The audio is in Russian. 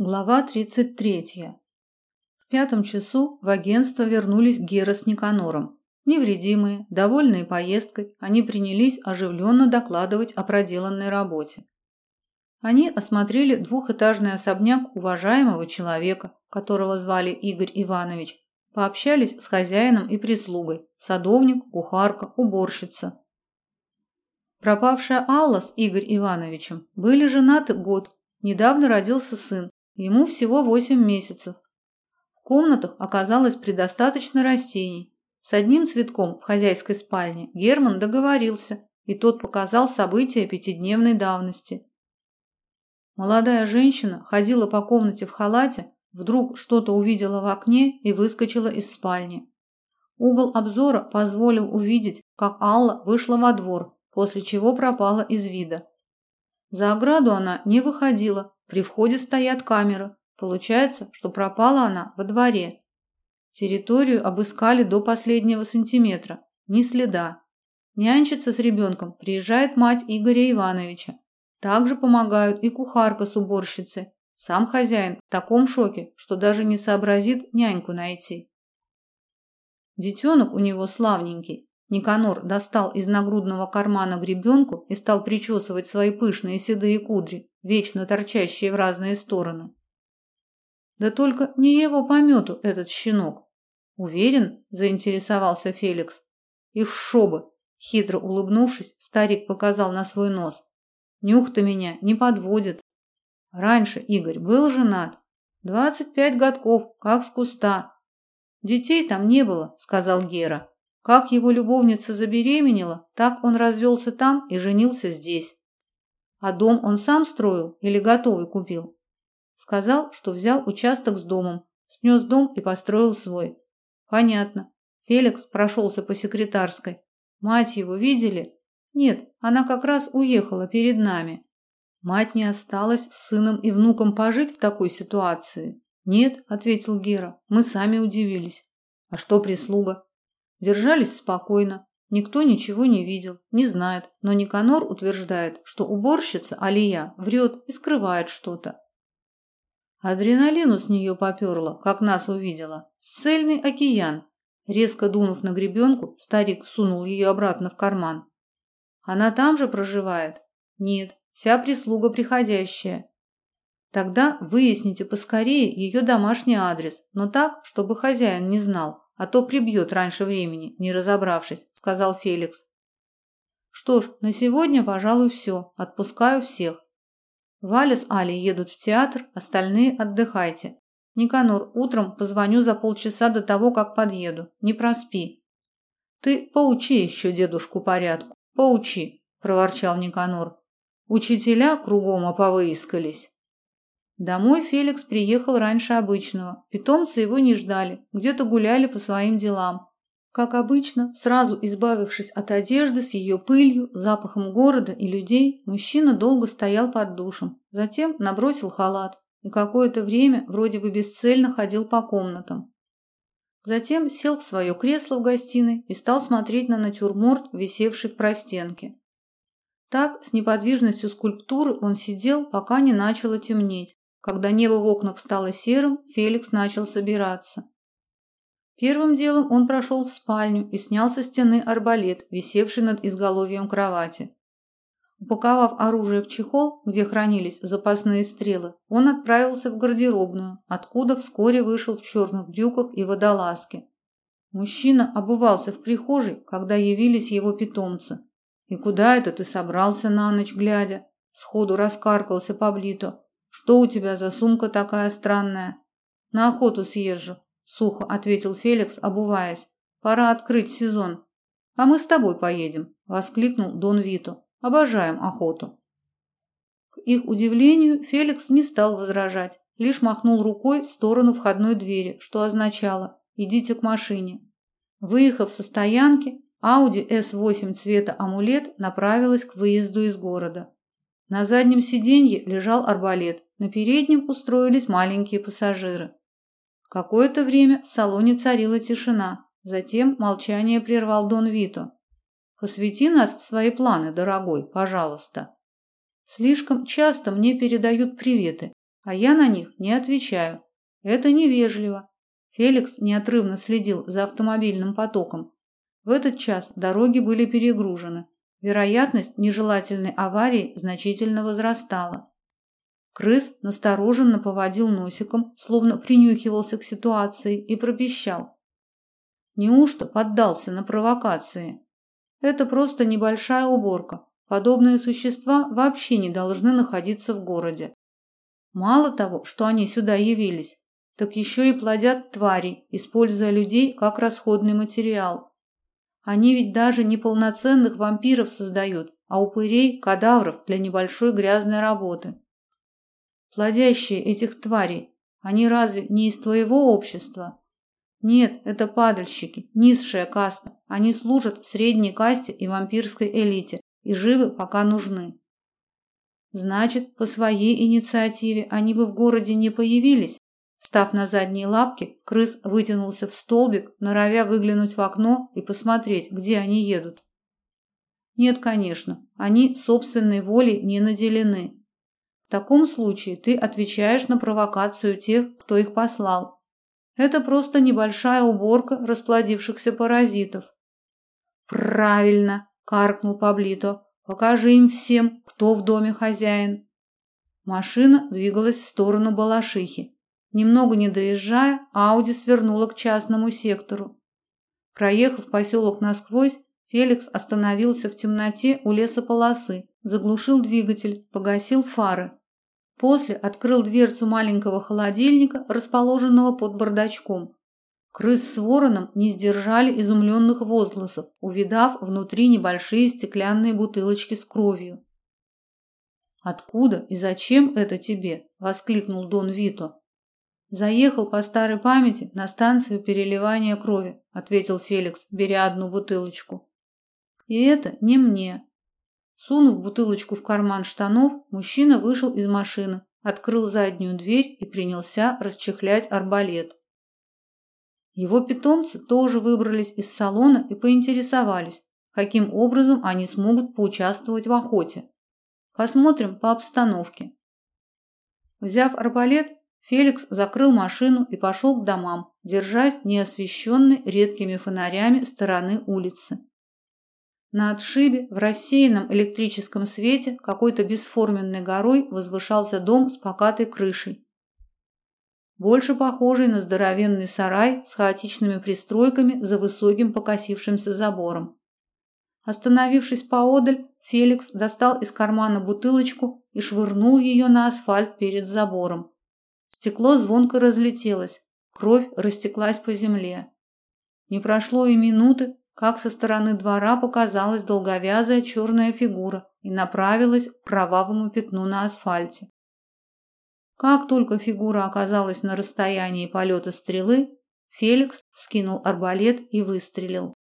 Глава 33. В пятом часу в агентство вернулись Гера с Никанором. Невредимые, довольные поездкой, они принялись оживленно докладывать о проделанной работе. Они осмотрели двухэтажный особняк уважаемого человека, которого звали Игорь Иванович, пообщались с хозяином и прислугой, садовник, кухарка, уборщица. Пропавшая Алла с Игорь Ивановичем были женаты год, недавно родился сын, Ему всего восемь месяцев. В комнатах оказалось предостаточно растений. С одним цветком в хозяйской спальне Герман договорился, и тот показал события пятидневной давности. Молодая женщина ходила по комнате в халате, вдруг что-то увидела в окне и выскочила из спальни. Угол обзора позволил увидеть, как Алла вышла во двор, после чего пропала из вида. За ограду она не выходила, при входе стоят камеры. Получается, что пропала она во дворе. Территорию обыскали до последнего сантиметра. Ни следа. Нянчиться с ребенком приезжает мать Игоря Ивановича. Также помогают и кухарка с уборщицей. Сам хозяин в таком шоке, что даже не сообразит няньку найти. Детенок у него славненький. Никанор достал из нагрудного кармана гребенку и стал причесывать свои пышные седые кудри, вечно торчащие в разные стороны. Да только не его помету этот щенок. Уверен, заинтересовался Феликс. И шобы, хитро улыбнувшись, старик показал на свой нос. Нюх-то меня не подводит. Раньше Игорь был женат. Двадцать пять годков, как с куста. Детей там не было, сказал Гера. Как его любовница забеременела, так он развелся там и женился здесь. А дом он сам строил или готовый купил? Сказал, что взял участок с домом, снес дом и построил свой. Понятно. Феликс прошелся по секретарской. Мать его видели? Нет, она как раз уехала перед нами. Мать не осталась с сыном и внуком пожить в такой ситуации. Нет, ответил Гера. Мы сами удивились. А что прислуга? Держались спокойно. Никто ничего не видел, не знает, но Никанор утверждает, что уборщица Алия врет и скрывает что-то. Адреналину с нее поперло, как нас увидела. Цельный океан. Резко дунув на гребенку, старик сунул ее обратно в карман. Она там же проживает? Нет, вся прислуга приходящая. Тогда выясните поскорее ее домашний адрес, но так, чтобы хозяин не знал, а то прибьет раньше времени, не разобравшись, сказал Феликс. Что ж, на сегодня, пожалуй, все. Отпускаю всех. Валя с Алей едут в театр, остальные отдыхайте. Никанор, утром позвоню за полчаса до того, как подъеду. Не проспи. Ты поучи еще дедушку порядку. Поучи, проворчал Никанор. Учителя кругом оповыискались. Домой Феликс приехал раньше обычного. Питомцы его не ждали, где-то гуляли по своим делам. Как обычно, сразу избавившись от одежды с ее пылью, запахом города и людей, мужчина долго стоял под душем, затем набросил халат и какое-то время вроде бы бесцельно ходил по комнатам. Затем сел в свое кресло в гостиной и стал смотреть на натюрморт, висевший в простенке. Так, с неподвижностью скульптуры он сидел, пока не начало темнеть, когда небо в окнах стало серым, Феликс начал собираться. Первым делом он прошел в спальню и снял со стены арбалет, висевший над изголовьем кровати. Упаковав оружие в чехол, где хранились запасные стрелы, он отправился в гардеробную, откуда вскоре вышел в черных брюках и водолазке. Мужчина обувался в прихожей, когда явились его питомцы. «И куда это ты собрался на ночь глядя?» Сходу раскаркался Паблито. Что у тебя за сумка такая странная? На охоту съезжу, сухо ответил Феликс, обуваясь. Пора открыть сезон. А мы с тобой поедем, воскликнул Дон Вито. Обожаем охоту. К их удивлению, Феликс не стал возражать, лишь махнул рукой в сторону входной двери, что означало: идите к машине. Выехав со стоянки, Audi S8 цвета амулет направилась к выезду из города. На заднем сиденье лежал арбалет, на переднем устроились маленькие пассажиры. Какое-то время в салоне царила тишина, затем молчание прервал Дон Вито. «Посвяти нас в свои планы, дорогой, пожалуйста. Слишком часто мне передают приветы, а я на них не отвечаю. Это невежливо. Феликс неотрывно следил за автомобильным потоком. В этот час дороги были перегружены. Вероятность нежелательной аварии значительно возрастала. Крыс настороженно поводил носиком, словно принюхивался к ситуации и пропищал. Неужто поддался на провокации? Это просто небольшая уборка. Подобные существа вообще не должны находиться в городе. Мало того, что они сюда явились, так еще и плодят твари, используя людей как расходный материал. Они ведь даже не полноценных вампиров создают, а упырей, кадавров для небольшой грязной работы. Плодящие этих тварей, они разве не из твоего общества? Нет, это падальщики, низшая каста. Они служат средней касте и вампирской элите и живы, пока нужны. Значит, по своей инициативе они бы в городе не появились. Став на задние лапки, крыс вытянулся в столбик, норовя выглянуть в окно и посмотреть, где они едут. Нет, конечно, они собственной волей не наделены. В таком случае ты отвечаешь на провокацию тех, кто их послал, это просто небольшая уборка расплодившихся паразитов. Правильно, каркнул Паблито. Покажи им всем, кто в доме хозяин. Машина двигалась в сторону Балашихи. Немного не доезжая, Ауди свернула к частному сектору. Проехав поселок насквозь, Феликс остановился в темноте у лесополосы, заглушил двигатель, погасил фары. После открыл дверцу маленького холодильника, расположенного под бардачком. Крыс с вороном не сдержали изумленных возгласов, увидав внутри небольшие стеклянные бутылочки с кровью. «Откуда и зачем это тебе?» – воскликнул Дон Вито. «Заехал по старой памяти на станцию переливания крови», – ответил Феликс, беря одну бутылочку. «И это не мне. Сунув бутылочку в карман штанов, мужчина вышел из машины, открыл заднюю дверь и принялся расчехлять арбалет. Его питомцы тоже выбрались из салона и поинтересовались, каким образом они смогут поучаствовать в охоте. Посмотрим по обстановке. Взяв арбалет, Феликс закрыл машину и пошел к домам, держась неосвещенной редкими фонарями стороны улицы. На отшибе в рассеянном электрическом свете какой-то бесформенной горой возвышался дом с покатой крышей. Больше похожий на здоровенный сарай с хаотичными пристройками за высоким покосившимся забором. Остановившись поодаль, Феликс достал из кармана бутылочку и швырнул ее на асфальт перед забором. Стекло звонко разлетелось, кровь растеклась по земле. Не прошло и минуты, как со стороны двора показалась долговязая черная фигура и направилась к кровавому пятну на асфальте. Как только фигура оказалась на расстоянии полета стрелы, Феликс вскинул арбалет и выстрелил.